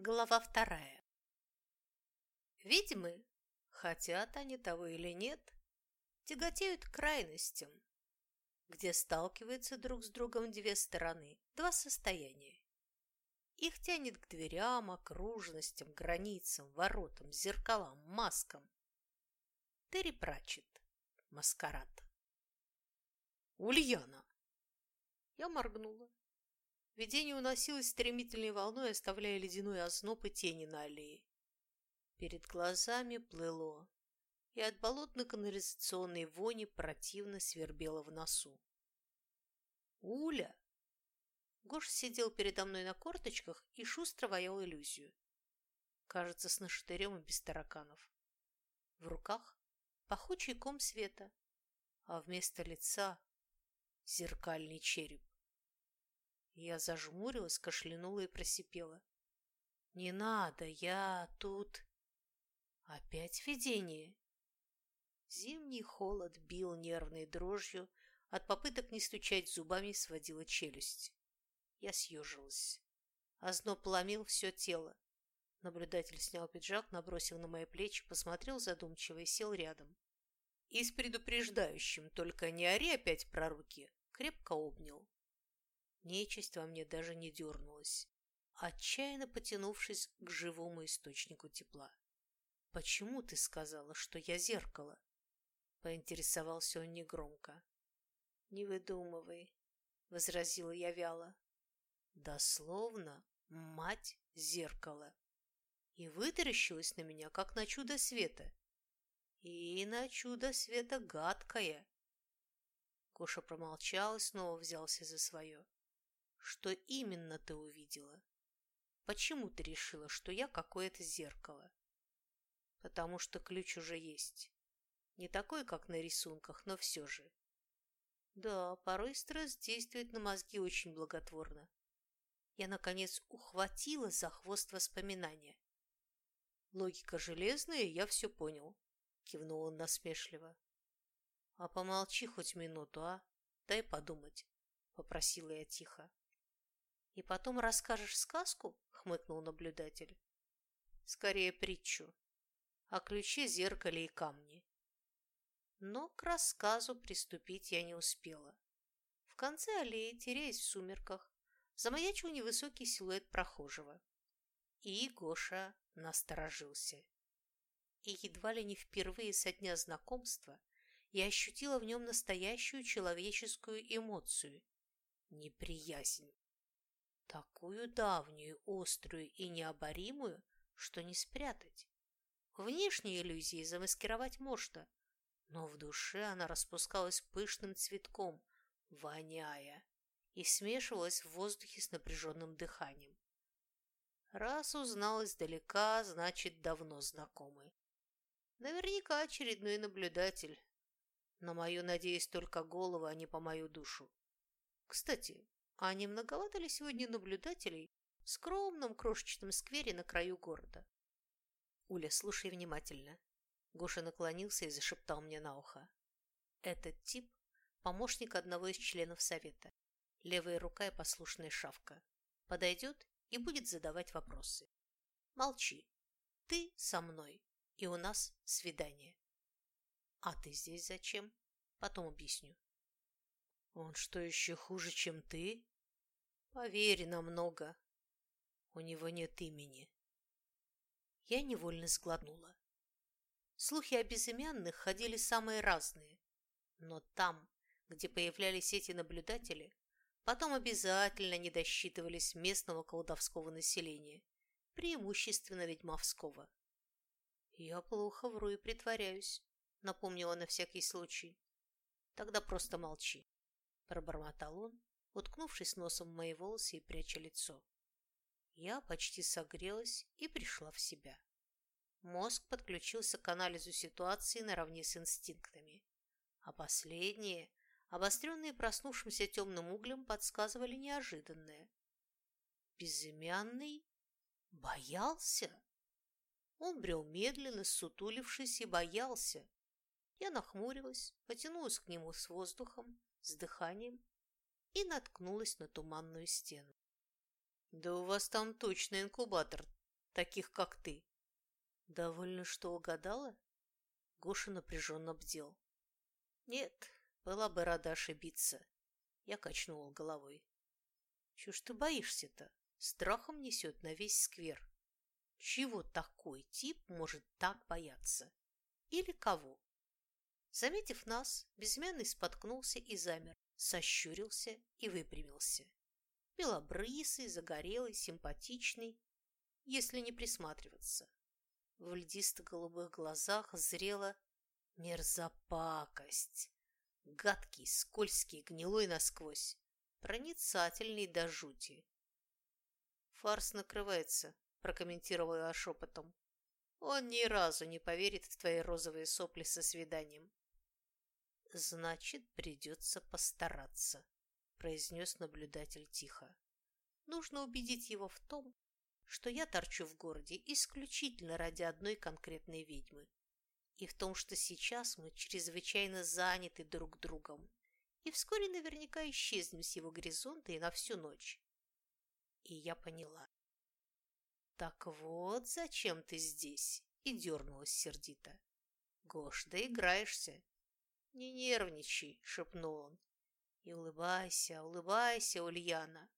Глава вторая. Ведьмы, хотят они того или нет, тяготеют к крайностям, где сталкиваются друг с другом две стороны, два состояния. Их тянет к дверям, окружностям, границам, воротам, зеркалам, маскам. Терри Пратчетт. Маскарад. Ульяна. Я моргнула. Видение уносилось стремительной волной, оставляя ледяной озноб и тени на аллее. Перед глазами плыло, и от болотно-канализационной вони противно свербело в носу. «Уля!» Гош сидел передо мной на корточках и шустро ваял иллюзию. Кажется, с нашатырем и без тараканов. В руках пахучий ком света, а вместо лица зеркальный череп. Я зажмурилась, кашлянула и просипела. «Не надо, я тут...» Опять видение. Зимний холод бил нервной дрожью, от попыток не стучать зубами сводила челюсть. Я съежилась. Озноб ломил все тело. Наблюдатель снял пиджак, набросил на мои плечи, посмотрел задумчиво и сел рядом. И с предупреждающим «только не ори опять про руки» крепко обнял. Нечисть во мне даже не дернулась, отчаянно потянувшись к живому источнику тепла. «Почему ты сказала, что я зеркало?» Поинтересовался он негромко. «Не выдумывай», — возразила я вяло. «Дословно, мать зеркало». И вытаращилась на меня, как на чудо света. И на чудо света гадкое. Коша промолчал и снова взялся за свое. Что именно ты увидела? Почему ты решила, что я какое-то зеркало? Потому что ключ уже есть. Не такой, как на рисунках, но все же. Да, порой стресс действует на мозги очень благотворно. Я, наконец, ухватила за хвост воспоминания. Логика железная, я все понял, кивнул он насмешливо. А помолчи хоть минуту, а? Дай подумать, попросила я тихо. «И потом расскажешь сказку?» — хмыкнул наблюдатель. «Скорее притчу. О ключе, зеркале и камне». Но к рассказу приступить я не успела. В конце аллеи, теряясь в сумерках, замаячил невысокий силуэт прохожего. И Гоша насторожился. И едва ли не впервые со дня знакомства я ощутила в нем настоящую человеческую эмоцию – неприязнь. Такую давнюю, острую и необоримую, что не спрятать. Внешние иллюзии замаскировать можно, но в душе она распускалась пышным цветком, воняя, и смешивалась в воздухе с напряженным дыханием. Раз узнал издалека, значит, давно знакомый. Наверняка очередной наблюдатель. На мою, надеюсь, только голову, а не по мою душу. Кстати, а не многовато ли сегодня наблюдателей в скромном крошечном сквере на краю города? Уля, слушай внимательно. Гоша наклонился и зашептал мне на ухо. Этот тип – помощник одного из членов совета. Левая рука и послушная шавка. Подойдет и будет задавать вопросы. Молчи. Ты со мной, и у нас свидание. А ты здесь зачем? Потом объясню. Он что, еще хуже, чем ты? Поверь, намного. У него нет имени. Я невольно сглотнула. Слухи о безымянных ходили самые разные. Но там, где появлялись эти наблюдатели, потом обязательно не досчитывались местного колдовского населения, преимущественно ведьмовского. Я плохо вру и притворяюсь, напомнила на всякий случай. Тогда просто молчи пробормотал он, уткнувшись носом в мои волосы и пряча лицо. Я почти согрелась и пришла в себя. Мозг подключился к анализу ситуации наравне с инстинктами, а последние, обостренные проснувшимся темным углем, подсказывали неожиданное. Безымянный боялся. Он брел медленно, сутулившись, и боялся. Я нахмурилась, потянулась к нему с воздухом, с дыханием и наткнулась на туманную стену. «Да у вас там точно инкубатор таких как ты. Довольно, что угадала? Гоша напряженно бдел. Нет, была бы рада ошибиться. Я качнула головой. Чего ж ты боишься-то? Страхом несет на весь сквер. Чего такой тип может так бояться? Или кого? Заметив нас, безымянный споткнулся и замер, сощурился и выпрямился. Белобрысый, загорелый, симпатичный, если не присматриваться. В льдисто-голубых глазах зрела мерзопакость. Гадкий, скользкий, гнилой насквозь, проницательный до жути. «Фарс накрывается», – прокомментировала шепотом. «Он ни разу не поверит в твои розовые сопли со свиданием». «Значит, придется постараться», – произнес наблюдатель тихо. «Нужно убедить его в том, что я торчу в городе исключительно ради одной конкретной ведьмы, и в том, что сейчас мы чрезвычайно заняты друг другом, и вскоре наверняка исчезнем с его горизонта и на всю ночь. И я поняла. «Так вот, зачем ты здесь?» и дернулась сердито. «Гош, да играешься!» «Не нервничай!» — шепнул он. «И улыбайся, улыбайся, Ульяна!»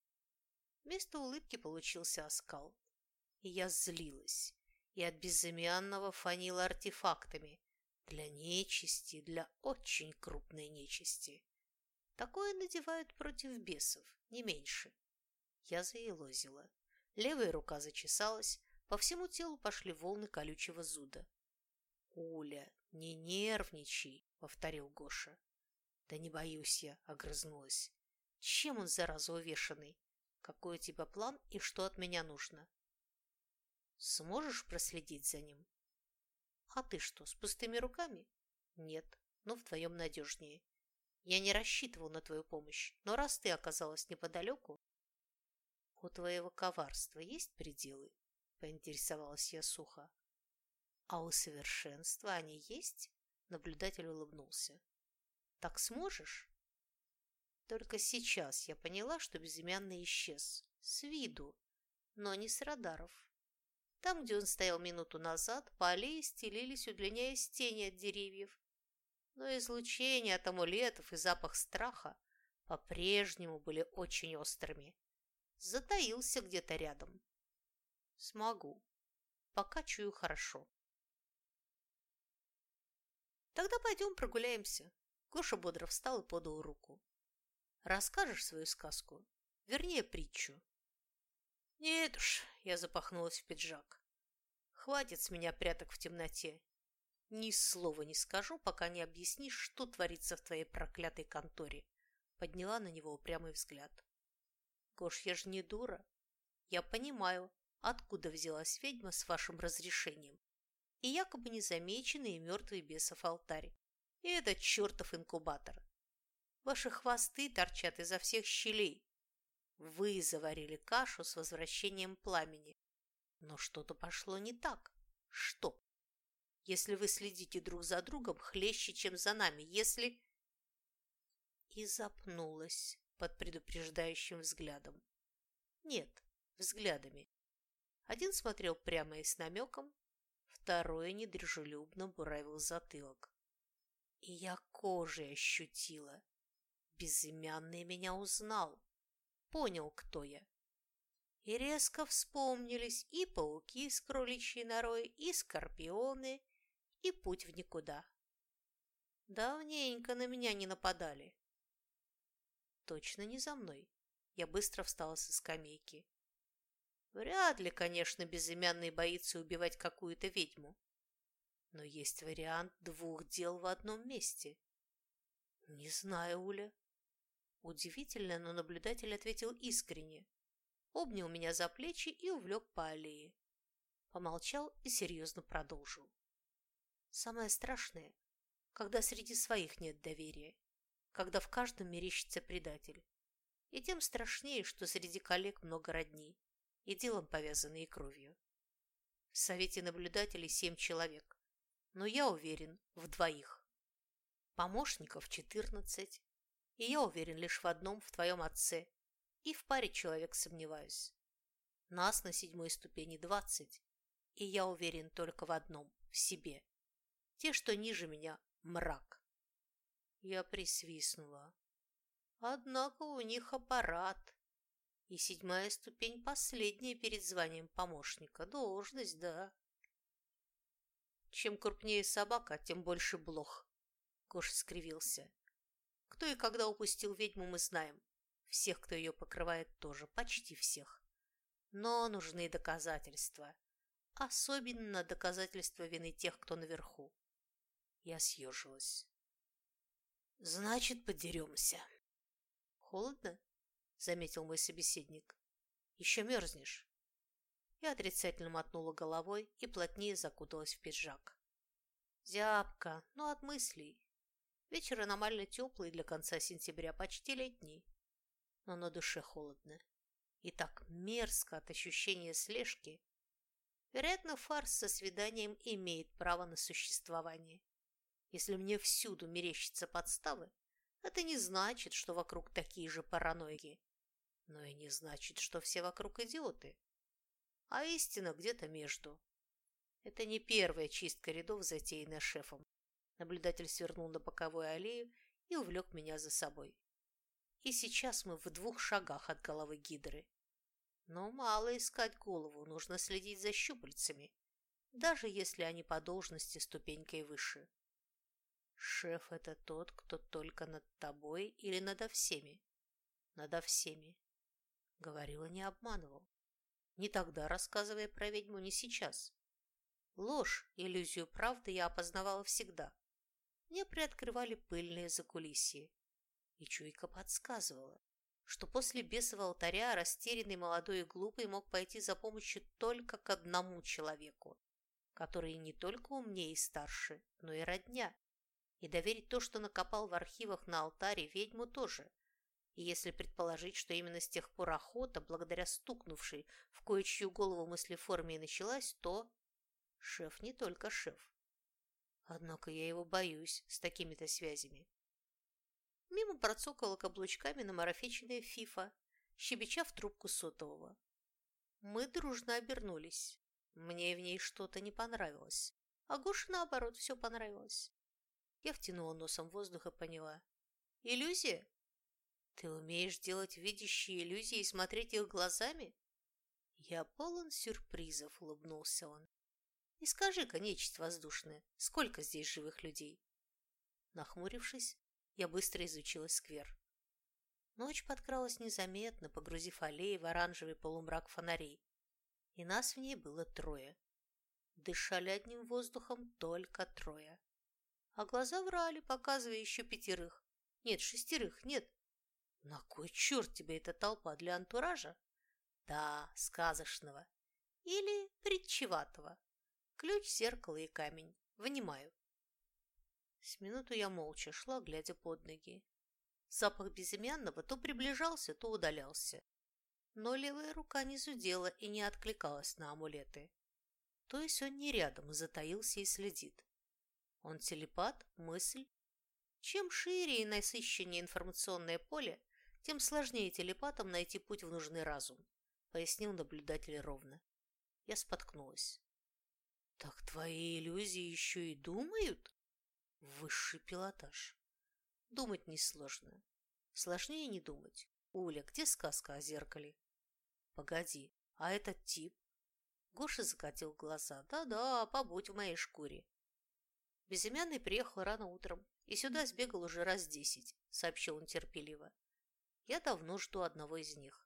Вместо улыбки получился оскал. И я злилась, и от безымянного фанила артефактами для нечисти, для очень крупной нечисти. Такое надевают против бесов, не меньше. Я заелозила. Левая рука зачесалась, по всему телу пошли волны колючего зуда. «Уля, не нервничай!» — повторил Гоша. «Да не боюсь я!» — огрызнулась. «Чем он, зараза, увешанный? Какой у тебя план и что от меня нужно?» «Сможешь проследить за ним?» «А ты что, с пустыми руками?» «Нет, но вдвоем надежнее. Я не рассчитывал на твою помощь, но раз ты оказалась неподалеку, «У твоего коварства есть пределы?» – поинтересовалась я сухо. «А у совершенства они есть?» – наблюдатель улыбнулся. «Так сможешь?» Только сейчас я поняла, что безымянный исчез. С виду, но не с радаров. Там, где он стоял минуту назад, по аллее стелились, удлиняясь тени от деревьев. Но излучение от амулетов и запах страха по-прежнему были очень острыми затаился где-то рядом. Смогу. Пока чую хорошо. Тогда пойдем прогуляемся. Гоша бодро встал и подал руку. Расскажешь свою сказку? Вернее, притчу. Нет уж, я запахнулась в пиджак. Хватит с меня пряток в темноте. Ни слова не скажу, пока не объяснишь, что творится в твоей проклятой конторе. Подняла на него упрямый взгляд. Гош, я же не дура. Я понимаю, откуда взялась ведьма с вашим разрешением. И якобы незамеченный и мертвый бесов алтарь. И этот чертов инкубатор. Ваши хвосты торчат изо всех щелей. Вы заварили кашу с возвращением пламени. Но что-то пошло не так. Что? Если вы следите друг за другом хлеще, чем за нами, если... И запнулась под предупреждающим взглядом. Нет, взглядами. Один смотрел прямо и с намеком, второй недружелюбно буравил затылок. И я кожей ощутила. Безымянный меня узнал, понял, кто я. И резко вспомнились и пауки с кроличьей норой, и скорпионы, и путь в никуда. Давненько на меня не нападали. Точно не за мной. Я быстро встала со скамейки. Вряд ли, конечно, безымянный боится убивать какую-то ведьму. Но есть вариант двух дел в одном месте. Не знаю, Уля. Удивительно, но наблюдатель ответил искренне. Обнял меня за плечи и увлек по аллее. Помолчал и серьезно продолжил. Самое страшное, когда среди своих нет доверия когда в каждом мерещится предатель. И тем страшнее, что среди коллег много родней, и делом повязанные кровью. В совете наблюдателей семь человек, но я уверен в двоих. Помощников четырнадцать, и я уверен лишь в одном, в твоем отце, и в паре человек сомневаюсь. Нас на седьмой ступени двадцать, И я уверен только в одном – в себе. Те, что ниже меня – мрак. Я присвистнула. Однако у них аппарат. И седьмая ступень последняя перед званием помощника. Должность, да. Чем крупнее собака, тем больше блох. Гоша скривился. Кто и когда упустил ведьму, мы знаем. Всех, кто ее покрывает, тоже. Почти всех. Но нужны доказательства. Особенно доказательства вины тех, кто наверху. Я съежилась. Значит, подеремся. Холодно? Заметил мой собеседник. Еще мерзнешь. Я отрицательно мотнула головой и плотнее закуталась в пиджак. Зябко, но от мыслей. Вечер аномально теплый для конца сентября, почти летний. Но на душе холодно. И так мерзко от ощущения слежки. Вероятно, фарс со свиданием имеет право на существование. Если мне всюду мерещатся подставы, это не значит, что вокруг такие же параноики. Но и не значит, что все вокруг идиоты а истина где-то между. Это не первая чистка рядов, затеянная шефом. Наблюдатель свернул на боковую аллею и увлек меня за собой. И сейчас мы в двух шагах от головы гидры. Но мало искать голову, нужно следить за щупальцами, даже если они по должности ступенькой выше. Шеф – это тот, кто только над тобой или надо всеми? Надо всеми. Говорила, не обманывал. Ни тогда, рассказывая про ведьму, ни сейчас. Ложь, иллюзию правды я опознавала всегда. Мне приоткрывали пыльные закулисье. И чуйка подсказывала, что после бесового алтаря растерянный молодой и глупый мог пойти за помощью только к одному человеку, который не только умнее и старше, но и родня, и доверить то, что накопал в архивах на алтаре ведьму тоже, и если предположить, что именно с тех пор охота, благодаря стукнувшей в кое-чью голову мыслеформе и началась, то шеф не только шеф. Однако я его боюсь с такими-то связями. Мимо процокала каблучками на марафеченная фифа, щебеча в трубку сотового. Мы дружно обернулись. Мне в ней что-то не понравилось. А Гоше, наоборот, все понравилось. Я втянула носом воздух и поняла. Иллюзия? Ты умеешь делать видящие иллюзии и смотреть их глазами? Я полон сюрпризов, улыбнулся он. И скажи-ка, нечисть воздушная, сколько здесь живых людей? Нахмурившись, я быстро изучила сквер. Ночь подкралась незаметно, погрузив аллеи в оранжевый полумрак фонарей. И нас в ней было трое. Дышали одним воздухом только трое. А глаза врали, показывая еще пятерых. Нет, шестерых, нет, на кой черт тебе эта толпа для антуража? Да, сказочного. Или притчеватого. Ключ, зеркало и камень. Вынимаю. С минуту я молча шла, глядя под ноги. Запах безымянного то приближался, то удалялся. Но левая рука не зудела и не откликалась на амулеты. То есть он не рядом, затаился и следит. Он телепат, мысль. Чем шире и насыщеннее информационное поле, тем сложнее телепатам найти путь в нужный разум, пояснил наблюдатель ровно. Я споткнулась. Так твои иллюзии еще и думают? Высший пилотаж. Думать несложно. Сложнее не думать. Уля, где сказка о зеркале? Погоди, а этот тип? Гоша закатил глаза. Да-да, побудь в моей шкуре. Безымянный приехал рано утром и сюда сбегал уже раз десять, сообщил он терпеливо. Я давно жду одного из них.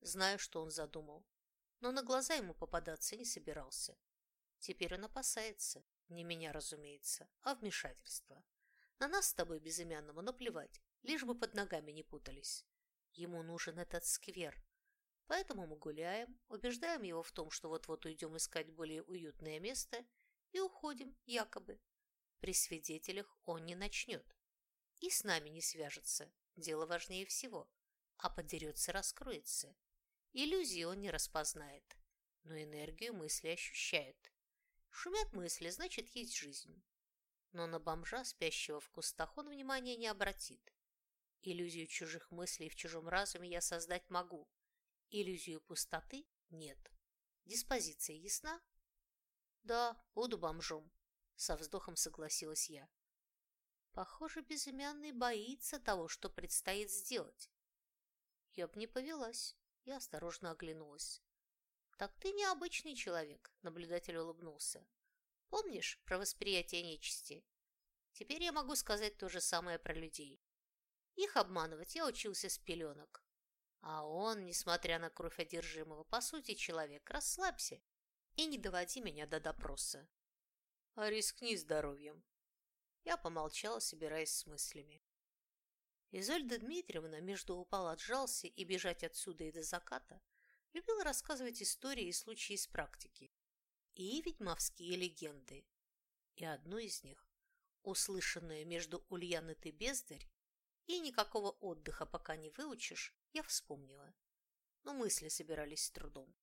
Знаю, что он задумал. Но на глаза ему попадаться не собирался. Теперь он опасается. Не меня, разумеется, а вмешательства. На нас с тобой безымянному наплевать, лишь бы под ногами не путались. Ему нужен этот сквер. Поэтому мы гуляем, убеждаем его в том, что вот-вот уйдем искать более уютное место и уходим, якобы. При свидетелях он не начнет. И с нами не свяжется. Дело важнее всего а подерется, раскроется. Иллюзии он не распознает, но энергию мысли ощущает. Шумят мысли, значит, есть жизнь. Но на бомжа, спящего в кустах, он внимания не обратит. Иллюзию чужих мыслей в чужом разуме я создать могу. Иллюзию пустоты нет. Диспозиция ясна? Да, буду бомжом, со вздохом согласилась я. Похоже, безымянный боится того, что предстоит сделать. Я б не повелась. Я осторожно оглянулась. «Так ты необычный человек», — наблюдатель улыбнулся. «Помнишь про восприятие нечисти? Теперь я могу сказать то же самое про людей. Их обманывать я учился с пеленок. А он, несмотря на кровь одержимого, по сути человек, расслабься и не доводи меня до допроса. А рискни здоровьем. Я помолчала, собираясь с мыслями. Изольда Дмитриевна между упал отжался и бежать отсюда и до заката любила рассказывать истории и случаи из практики и ведьмовские легенды. И одну из них, услышанную между Ульяны ты бездарь и никакого отдыха пока не выучишь, я вспомнила. Но мысли собирались с трудом.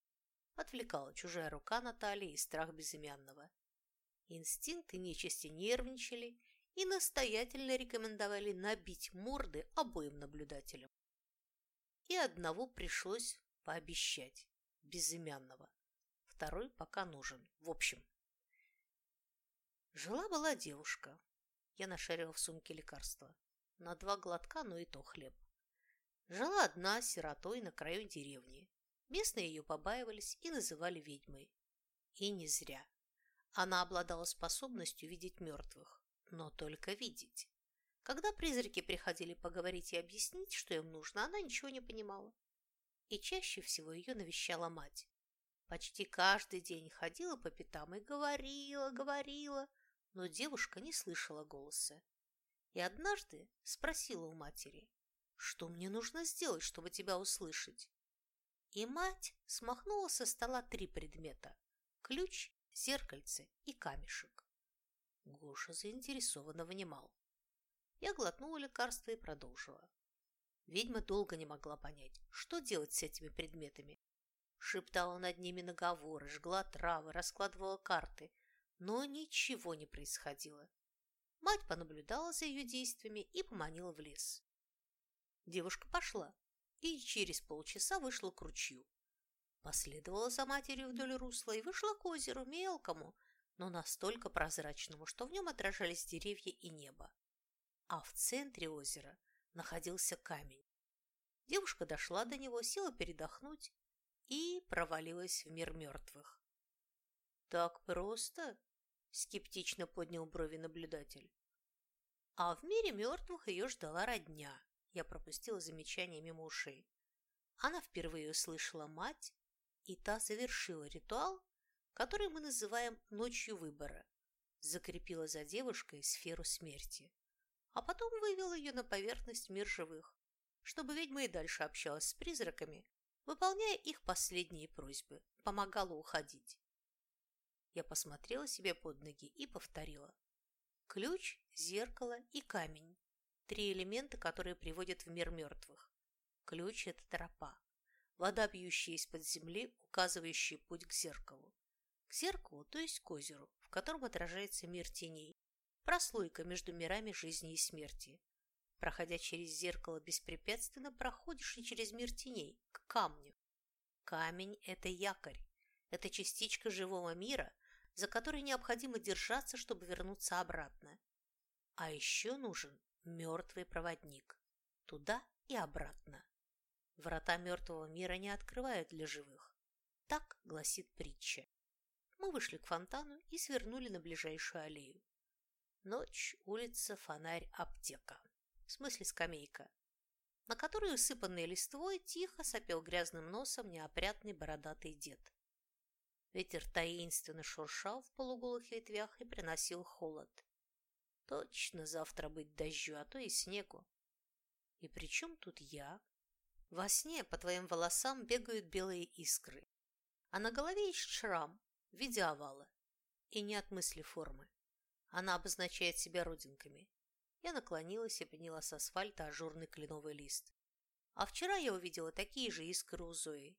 Отвлекала чужая рука Натальи и страх безымянного. Инстинкты нечисти нервничали и настоятельно рекомендовали набить морды обоим наблюдателям. И одного пришлось пообещать, безымянного. Второй пока нужен. В общем, жила-была девушка. Я нашарила в сумке лекарства. На два глотка, но и то хлеб. Жила одна сиротой на краю деревни. Местные ее побаивались и называли ведьмой. И не зря. Она обладала способностью видеть мертвых, но только видеть. Когда призраки приходили поговорить и объяснить, что им нужно, она ничего не понимала. И чаще всего ее навещала мать. Почти каждый день ходила по пятам и говорила, говорила, но девушка не слышала голоса. И однажды спросила у матери, что мне нужно сделать, чтобы тебя услышать. И мать смахнула со стола три предмета – ключ, зеркальце и камешек. Гоша заинтересованно внимал. Я глотнула лекарство и продолжила. Ведьма долго не могла понять, что делать с этими предметами. Шептала над ними наговоры, жгла травы, раскладывала карты, но ничего не происходило. Мать понаблюдала за ее действиями и поманила в лес. Девушка пошла и через полчаса вышла к ручью. Последовала за матерью вдоль русла и вышла к озеру мелкому, но настолько прозрачному, что в нем отражались деревья и небо. А в центре озера находился камень. Девушка дошла до него, села передохнуть и провалилась в мир мертвых. «Так просто?» – скептично поднял брови наблюдатель. А в мире мертвых ее ждала родня. Я пропустила замечание мимо ушей. Она впервые услышала мать, и та завершила ритуал, который мы называем «ночью выбора», закрепила за девушкой сферу смерти, а потом вывела ее на поверхность мир живых, чтобы ведьма и дальше общалась с призраками, выполняя их последние просьбы, помогала уходить. Я посмотрела себе под ноги и повторила. Ключ, зеркало и камень. Три элемента, которые приводят в мир мертвых. Ключ – это тропа. Вода, бьющая из-под земли, указывающая путь к зеркалу. К зеркалу, то есть к озеру, в котором отражается мир теней. Прослойка между мирами жизни и смерти. Проходя через зеркало беспрепятственно, проходишь и через мир теней, к камню. Камень – это якорь. Это частичка живого мира, за которой необходимо держаться, чтобы вернуться обратно. А еще нужен мертвый проводник. Туда и обратно. Врата мертвого мира не открывают для живых. Так гласит притча. Мы вышли к фонтану и свернули на ближайшую аллею. Ночь, улица, фонарь, аптека. В смысле скамейка, на которой, усыпанный листвой, тихо сопел грязным носом неопрятный бородатый дед. Ветер таинственно шуршал в полуголых ветвях и приносил холод. Точно завтра быть дождю, а то и снегу. И при чем тут я? Во сне по твоим волосам бегают белые искры, а на голове есть шрам в виде овала. И не от мысли формы. Она обозначает себя родинками. Я наклонилась и подняла с асфальта ажурный кленовый лист. А вчера я увидела такие же искры у Зои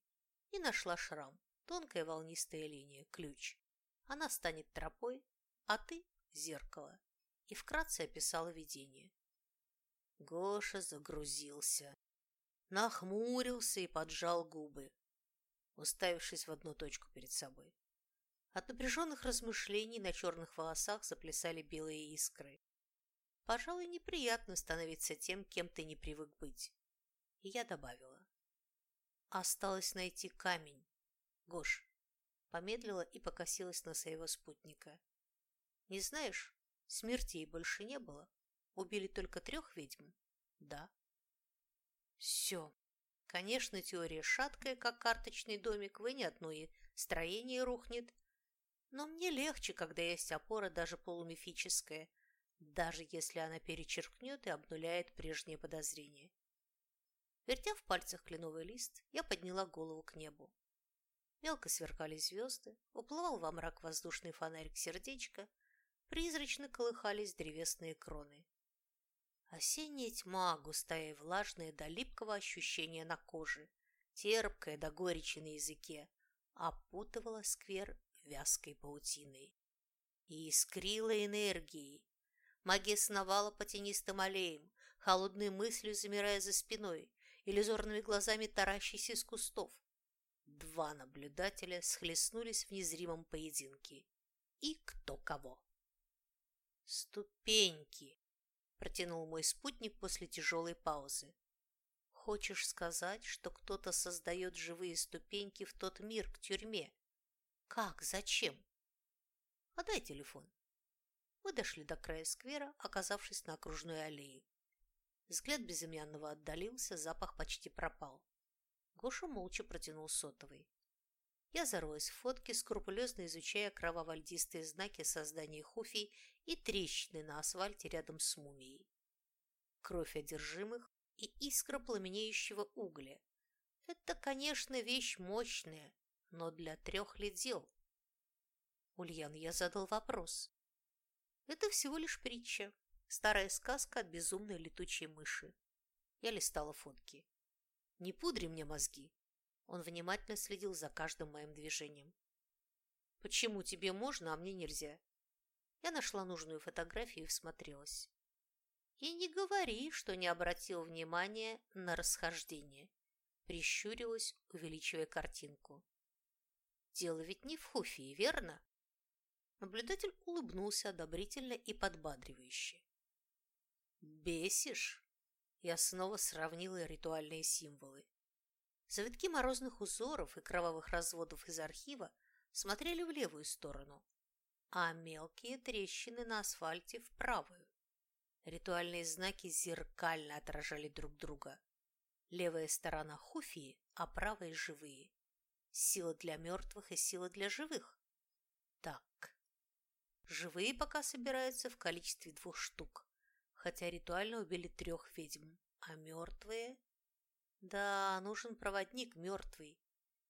и нашла шрам. Тонкая волнистая линия, ключ. Она станет тропой, а ты – зеркало. И вкратце описала видение. Гоша загрузился. Нахмурился и поджал губы, уставившись в одну точку перед собой. От напряженных размышлений на черных волосах заплясали белые искры. Пожалуй, неприятно становиться тем, кем ты не привык быть. И я добавила. Осталось найти камень. Гош. Помедлила и покосилась на своего спутника. Не знаешь, смертей больше не было. Убили только трех ведьм? Да. Все. Конечно, теория шаткая, как карточный домик, вы не одно и строение рухнет. Но мне легче, когда есть опора даже полумифическая, даже если она перечеркнет и обнуляет прежние подозрения. Вертя в пальцах кленовый лист, я подняла голову к небу. Мелко сверкали звезды, уплывал во мрак воздушный фонарик сердечка, призрачно колыхались древесные кроны. Осенняя тьма, густая и влажная до липкого ощущения на коже, терпкая до горечи на языке, опутывала сквер вязкой паутиной. И искрила энергией. Магия сновала по тенистым аллеям, холодной мыслью замирая за спиной, иллюзорными глазами таращись из кустов. Два наблюдателя схлестнулись в незримом поединке. И кто кого. «Ступеньки!» – протянул мой спутник после тяжелой паузы. «Хочешь сказать, что кто-то создает живые ступеньки в тот мир, к тюрьме? Как? Зачем?» «Подай телефон». Мы дошли до края сквера, оказавшись на окружной аллее. Взгляд безымянного отдалился, запах почти пропал. Гоша молча протянул сотовый. Я зарылась в фотки, скрупулезно изучая кроваво-льдистые знаки создания хуфий и трещины на асфальте рядом с мумией. Кровь одержимых и искра пламенеющего угля. Это, конечно, вещь мощная, но для трех лет дел. Ульян, я задал вопрос. Это всего лишь притча. Старая сказка от безумной летучей мыши. Я листала фотки. Не пудри мне мозги. Он внимательно следил за каждым моим движением. Почему тебе можно, а мне нельзя? Я нашла нужную фотографию и всмотрелась. И не говори, что не обратил внимания на расхождение. Прищурилась, увеличивая картинку. Дело ведь не в Хуфии, верно? Наблюдатель улыбнулся одобрительно и подбадривающе. «Бесишь?» Я снова сравнила ритуальные символы. Завитки морозных узоров и кровавых разводов из архива смотрели в левую сторону, а мелкие трещины на асфальте в правую. Ритуальные знаки зеркально отражали друг друга. Левая сторона хуфии, а правая – живые. Сила для мертвых и сила для живых. Так. Живые пока собираются в количестве двух штук хотя ритуально убили трех ведьм, а мертвые... Да, нужен проводник мертвый.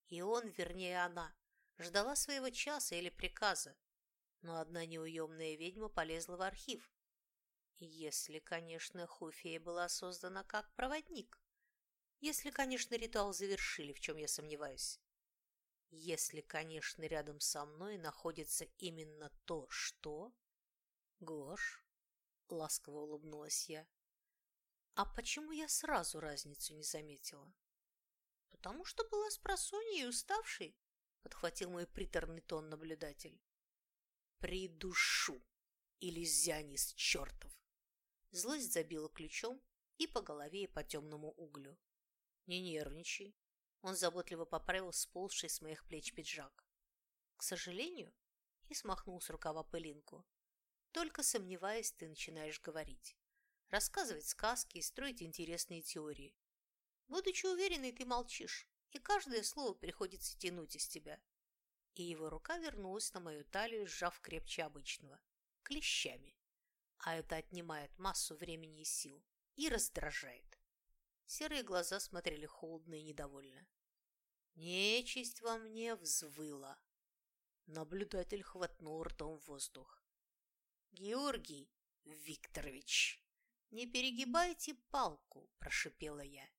И он, вернее она, ждала своего часа или приказа. Но одна неуемная ведьма полезла в архив. Если, конечно, Хуфия была создана как проводник. Если, конечно, ритуал завершили, в чем я сомневаюсь. Если, конечно, рядом со мной находится именно то, что... Гош, ласково улыбнулась я. А почему я сразу разницу не заметила? Потому что была с просонья и уставшей, подхватил мой приторный тон наблюдатель. Придушу, Илизянис чертов! Злость забила ключом и по голове, и по темному углю. Не нервничай. Он заботливо поправил сползший с моих плеч пиджак. К сожалению, и смахнул с рукава пылинку. Только сомневаясь, ты начинаешь говорить, рассказывать сказки и строить интересные теории. Будучи уверенной, ты молчишь, и каждое слово приходится тянуть из тебя. И его рука вернулась на мою талию, сжав крепче обычного, клещами. А это отнимает массу времени и сил и раздражает. Серые глаза смотрели холодно и недовольно. Нечисть во мне взвыла. Наблюдатель хватнул ртом воздух. Георгий Викторович, не перегибайте палку, прошипела я.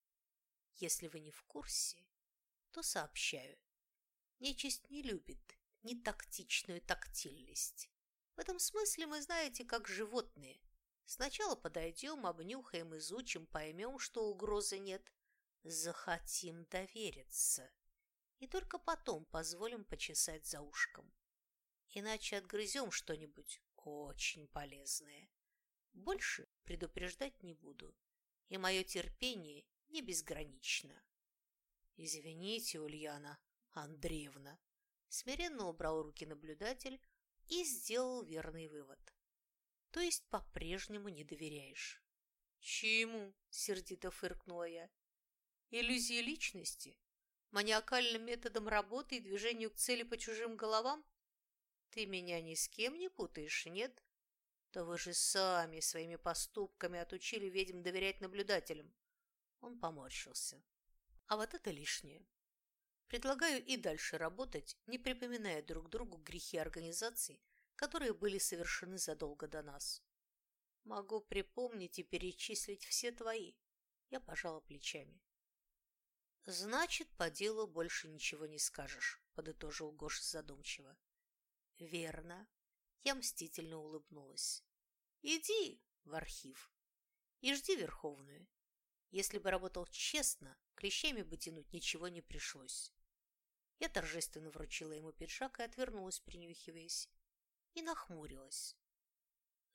Если вы не в курсе, то сообщаю. Нечисть не любит нетактичную тактильность. В этом смысле мы, знаете, как животные. Сначала подойдем, обнюхаем, изучим, поймем, что угрозы нет. Захотим довериться. И только потом позволим почесать за ушком. иначе отгрызем что-нибудь очень полезное. Больше предупреждать не буду, и мое терпение не безгранично. Извините, Ульяна Андреевна, смиренно убрал руки наблюдатель и сделал верный вывод. То есть по-прежнему не доверяешь. Чему? Сердито фыркнула я. Иллюзии личности? Маниакальным методом работы и движению к цели по чужим головам? Ты меня ни с кем не путаешь, нет? Да вы же сами своими поступками отучили ведьм доверять наблюдателям. Он поморщился. А вот это лишнее. Предлагаю и дальше работать, не припоминая друг другу грехи организаций, которые были совершены задолго до нас. Могу припомнить и перечислить все твои. Я пожала плечами. Значит, по делу больше ничего не скажешь, подытожил Гоша задумчиво. Верно. Я мстительно улыбнулась. Иди в архив и жди Верховную. Если бы работал честно, клещами бы тянуть ничего не пришлось. Я торжественно вручила ему пиджак и отвернулась, принюхиваясь, и нахмурилась.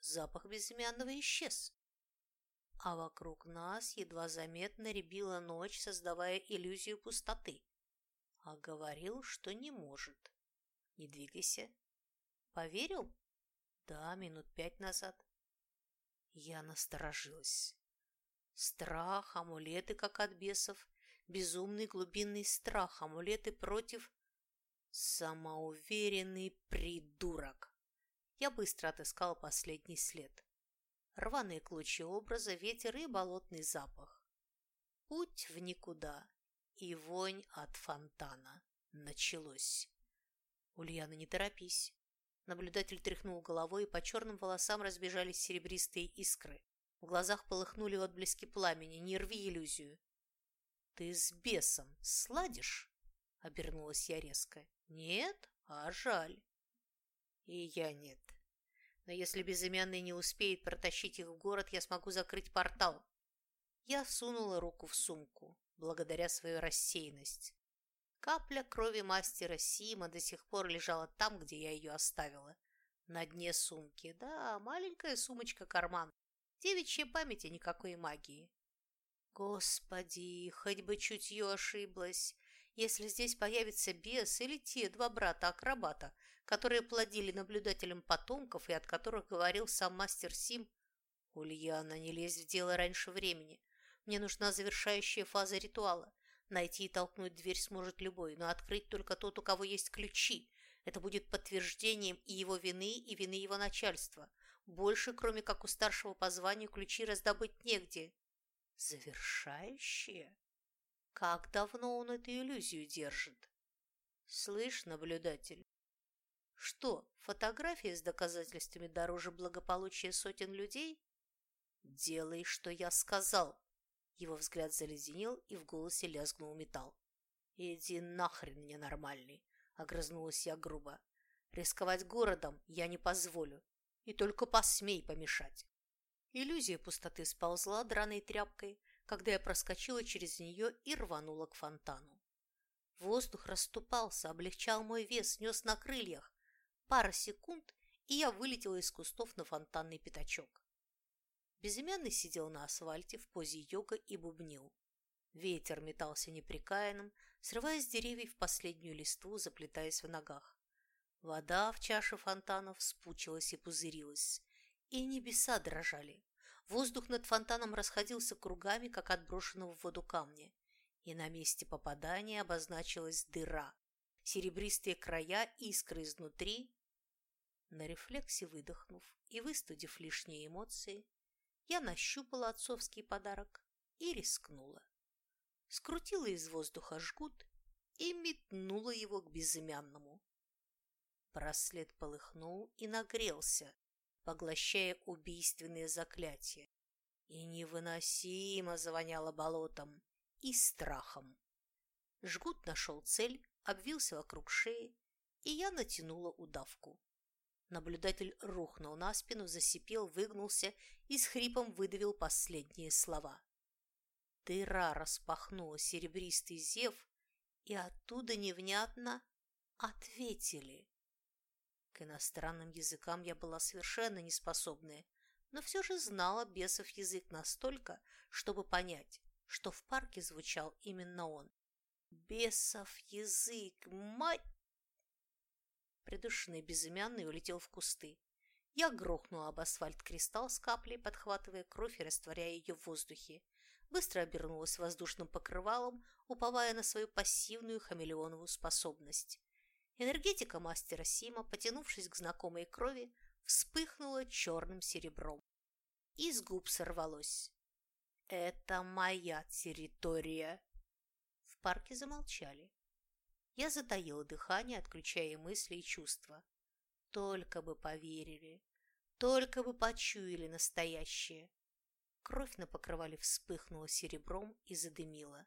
Запах безымянного исчез, а вокруг нас едва заметно рябила ночь, создавая иллюзию пустоты. А говорил, что не может. Не двигайся. Поверил? Да, минут пять назад. Я насторожилась. Страх, амулеты, как от бесов, безумный глубинный страх, амулеты против... Самоуверенный придурок. Я быстро отыскала последний след. Рваные клочья образа, ветер и болотный запах. Путь в никуда и вонь от фонтана. Началось. Ульяна, не торопись. Наблюдатель тряхнул головой, и по черным волосам разбежались серебристые искры. В глазах полыхнули отблески пламени. Не рви иллюзию. «Ты с бесом сладишь?» — обернулась я резко. «Нет? А жаль». «И я нет. Но если безымянный не успеет протащить их в город, я смогу закрыть портал». Я сунула руку в сумку, благодаря свою рассеянность. Капля крови мастера Сима до сих пор лежала там, где я ее оставила. На дне сумки. Да, маленькая сумочка-карман. Девичья память и никакой магии. Господи, хоть бы чутье ошиблась. Если здесь появится бес или те два брата-акробата, которые плодили наблюдателям потомков и от которых говорил сам мастер Сим, Ульяна, не лезь в дело раньше времени. Мне нужна завершающая фаза ритуала. Найти и толкнуть дверь сможет любой, но открыть только тот, у кого есть ключи. Это будет подтверждением и его вины, и вины его начальства. Больше, кроме как у старшего по званию, ключи раздобыть негде. Завершающее? Как давно он эту иллюзию держит? Слышь, наблюдатель, что, фотография с доказательствами дороже благополучия сотен людей? Делай, что я сказал. Его взгляд заледенел, и в голосе лязгнул металл. «Иди нахрен, ненормальный!» — огрызнулась я грубо. «Рисковать городом я не позволю, и только посмей помешать!» Иллюзия пустоты сползла драной тряпкой, когда я проскочила через нее и рванула к фонтану. Воздух расступался, облегчал мой вес, нес на крыльях. Пара секунд, и я вылетела из кустов на фонтанный пятачок. Безымянный сидел на асфальте в позе йога и бубнил. Ветер метался непрекаянным, срывая с деревьев последнюю листву, заплетаясь в ногах. Вода в чаше фонтанов спучилась и пузырилась и небеса дрожали. Воздух над фонтаном расходился кругами, как от брошенного в воду камня, и на месте попадания обозначилась дыра, серебристые края, искры изнутри. На рефлексе выдохнув и выстудив лишние эмоции, я нащупала отцовский подарок и рискнула. Скрутила из воздуха жгут и метнула его к безымянному. Браслет полыхнул и нагрелся, поглощая убийственные заклятия, и невыносимо завоняло болотом и страхом. Жгут нашел цель, обвился вокруг шеи, и я натянула удавку. Наблюдатель рухнул на спину, засипел, выгнулся и с хрипом выдавил последние слова. Дыра распахнула серебристый зев, и оттуда невнятно ответили. К иностранным языкам я была совершенно неспособная, но все же знала бесов язык настолько, чтобы понять, что в парке звучал именно он. Бесов язык, мать! Придушенный безымянный улетел в кусты. Я грохнула об асфальт кристалл с каплей, подхватывая кровь и растворяя ее в воздухе. Быстро обернулась воздушным покрывалом, уповая на свою пассивную хамелеоновую способность. Энергетика мастера Сима, потянувшись к знакомой крови, вспыхнула черным серебром. Из губ сорвалось. «Это моя территория!» В парке замолчали. Я затаила дыхание, отключая мысли и чувства. Только бы поверили, только бы почуяли настоящее. Кровь на покрывале вспыхнула серебром и задымила.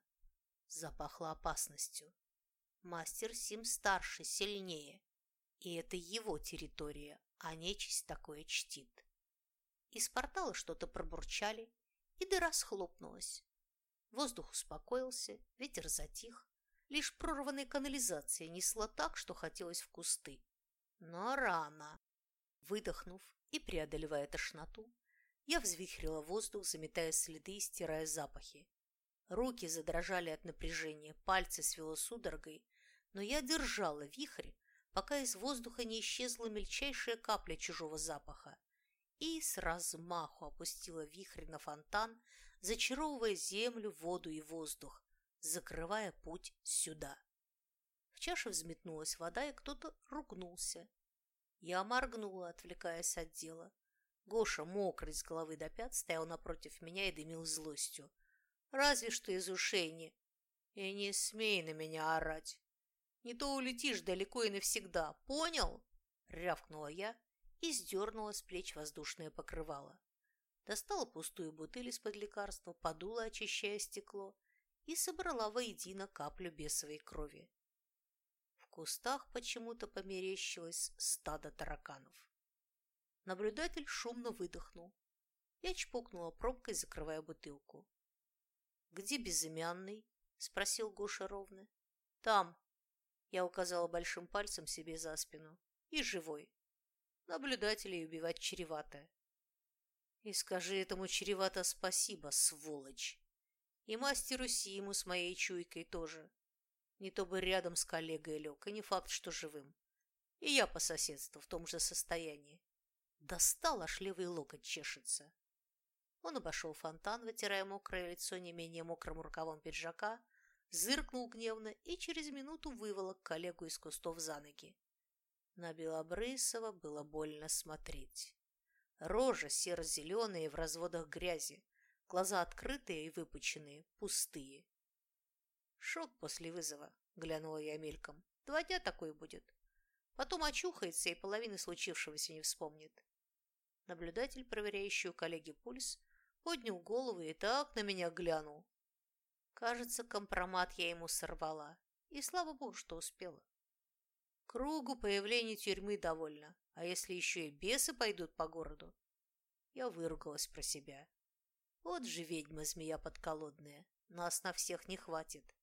Запахло опасностью. Мастер Сим старше, сильнее. И это его территория, а нечисть такое чтит. Из портала что-то пробурчали, и дыра схлопнулась. Воздух успокоился, ветер затих. Лишь прорванная канализация несла так, что хотелось в кусты. Но рано. Выдохнув и преодолевая тошноту, я взвихрила воздух, заметая следы и стирая запахи. Руки задрожали от напряжения, пальцы свело судорогой, но я держала вихрь, пока из воздуха не исчезла мельчайшая капля чужого запаха, и с размаху опустила вихрь на фонтан, зачаровывая землю, воду и воздух, закрывая путь сюда. В чаше взметнулась вода, и кто-то ругнулся. Я моргнула, отвлекаясь от дела. Гоша, мокрый с головы до пят, стоял напротив меня и дымил злостью. Разве что из ушей. И не смей на меня орать. Не то улетишь далеко и навсегда, понял? Рявкнула я и сдернула с плеч воздушное покрывало. Достала пустую бутыль из-под лекарства, подула, очищая стекло, и собрала воедино каплю бесовой крови кустах почему-то померещилось стадо тараканов. Наблюдатель шумно выдохнул. Я чпокнула пробкой, закрывая бутылку. «Где безымянный?» – спросил Гоша ровно. «Там», – я указала большим пальцем себе за спину. «И живой. Наблюдателей убивать чревато». «И скажи этому чревато спасибо, сволочь!» «И мастеру Симу с моей чуйкой тоже. Не то бы рядом с коллегой лег, и не факт, что живым. И я по соседству в том же состоянии. Достал, аж левый локоть чешется. Он обошел фонтан, вытирая мокрое лицо не менее мокрым рукавом пиджака, зыркнул гневно и через минуту выволок коллегу из кустов за ноги. На Белобрысова было больно смотреть. Рожа серо-зеленая в разводах грязи, глаза открытые и выпученные, пустые. Шок после вызова, глянула я мельком. Два дня такой будет. Потом очухается и половины случившегося не вспомнит. Наблюдатель, проверяющий у коллеги пульс, поднял голову и так на меня глянул. Кажется, компромат я ему сорвала. И слава богу, что успела. Кругу появления тюрьмы довольно. А если еще и бесы пойдут по городу? Я выругалась про себя. Вот же ведьма-змея подколодная. Нас на всех не хватит.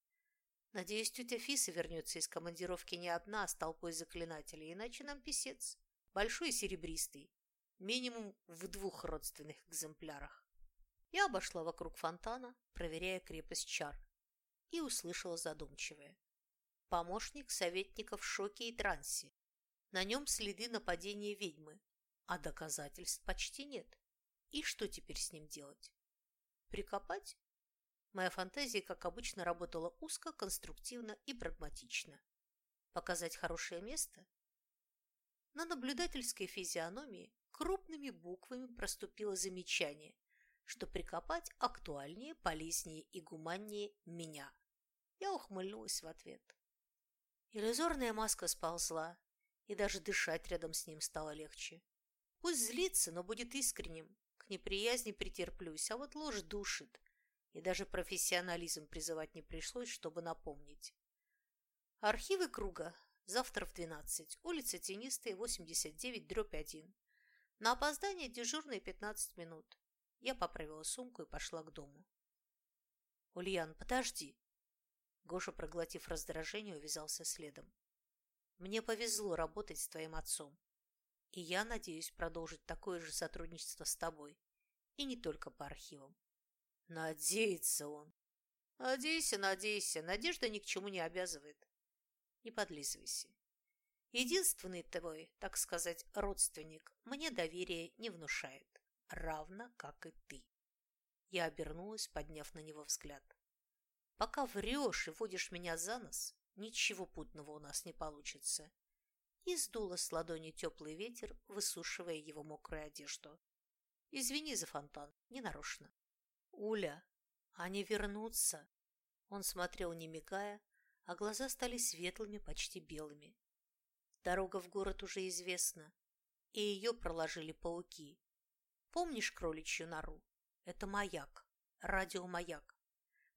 Надеюсь, тетя Фиса вернется из командировки не одна, а с толпой заклинателей, иначе нам писец. Большой и серебристый. Минимум в двух родственных экземплярах. Я обошла вокруг фонтана, проверяя крепость чар, и услышала задумчивое. Помощник советника в шоке и трансе. На нем следы нападения ведьмы, а доказательств почти нет. И что теперь с ним делать? Прикопать? Моя фантазия, как обычно, работала узко, конструктивно и прагматично. Показать хорошее место? На наблюдательской физиономии крупными буквами проступило замечание, что прикопать актуальнее, полезнее и гуманнее меня. Я ухмыльнулась в ответ. Иллюзорная маска сползла, и даже дышать рядом с ним стало легче. Пусть злится, но будет искренним. К неприязни претерплюсь, а вот ложь душит и даже профессионализм призывать не пришлось, чтобы напомнить. Архивы круга. Завтра в 12. Улица Тенистая, 89, дробь 1. На опоздание дежурные 15 минут. Я поправила сумку и пошла к дому. «Ульян, подожди!» Гоша, проглотив раздражение, увязался следом. «Мне повезло работать с твоим отцом. И я надеюсь продолжить такое же сотрудничество с тобой. И не только по архивам. Надеется он. Надейся, надейся. Надежда ни к чему не обязывает. Не подлизывайся. Единственный твой, так сказать, родственник мне доверие не внушает, равно как и ты. Я обернулась, подняв на него взгляд. Пока врешь и водишь меня за нос, ничего путного у нас не получится. И сдуло с ладони теплый ветер, высушивая его мокрую одежду. Извини за фонтан, ненарочно. Уля, они вернутся. Он смотрел, не мигая, а глаза стали светлыми, почти белыми. Дорога в город уже известна, и ее проложили пауки. Помнишь кроличью нору? Это маяк, радиомаяк.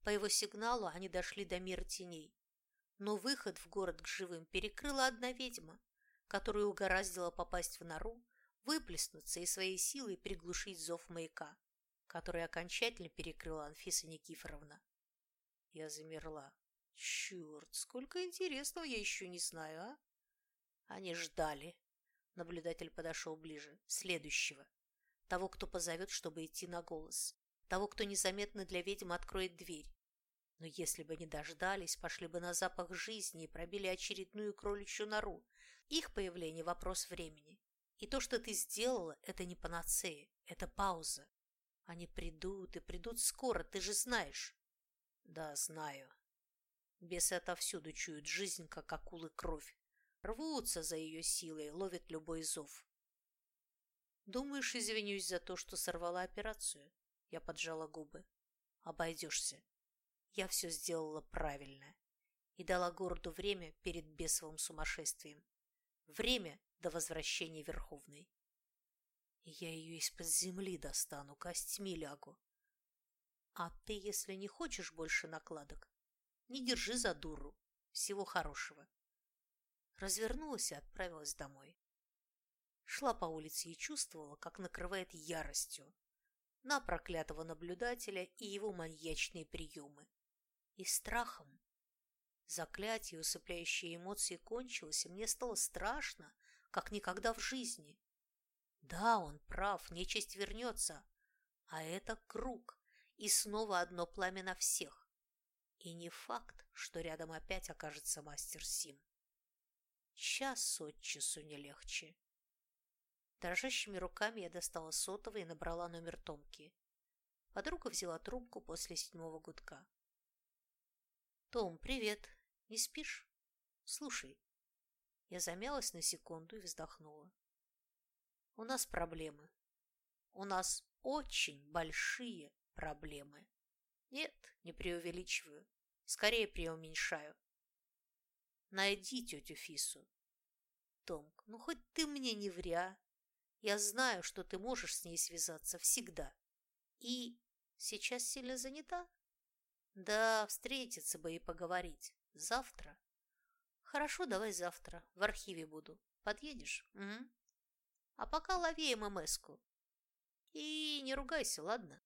По его сигналу они дошли до мира теней. Но выход в город к живым перекрыла одна ведьма, которую угораздило попасть в нору, выплеснуться и своей силой приглушить зов маяка, который окончательно перекрыла Анфиса Никифоровна. Я замерла. Черт, сколько интересного я еще не знаю, а? Они ждали. Наблюдатель подошел ближе. Следующего. Того, кто позовет, чтобы идти на голос. Того, кто незаметно для ведьм откроет дверь. Но если бы не дождались, пошли бы на запах жизни и пробили очередную кроличью нору. Их появление – вопрос времени. И то, что ты сделала, это не панацея, это пауза. Они придут и придут скоро, ты же знаешь. Да, знаю. Бесы отовсюду чуют жизнь, как акулы кровь рвутся за ее силой, ловят любой зов. Думаешь, извинюсь за то, что сорвала операцию? Я поджала губы. Обойдешься. Я все сделала правильно и дала городу время перед бесовым сумасшествием. Время до возвращения Верховной. Я ее из-под земли достану, костьми лягу. А ты, если не хочешь больше накладок, не держи за дуру. Всего хорошего развернулась и отправилась домой. Шла по улице и чувствовала, как накрывает яростью на проклятого наблюдателя и его маньячные приемы. И страхом. Заклятие, усыпляющее эмоции, кончилось, и мне стало страшно, как никогда в жизни. Да, он прав, нечисть вернется. А это круг, и снова одно пламя на всех. И не факт, что рядом опять окажется мастер Сим. Час от часу не легче. Дрожащими руками я достала сотовый и набрала номер Томки. Подруга взяла трубку после седьмого гудка. «Том, привет. Не спишь? Слушай». Я замялась на секунду и вздохнула. «У нас проблемы. У нас очень большие проблемы. Нет, не преувеличиваю. Скорее преуменьшаю. Найди тетю Фису. Томк, ну хоть ты мне не вря. Я знаю, что ты можешь с ней связаться всегда. И сейчас сильно занята? Да, встретиться бы и поговорить. Завтра? Хорошо, давай завтра. В архиве буду. Подъедешь? Угу. А пока лови ММС-ку. И не ругайся, ладно?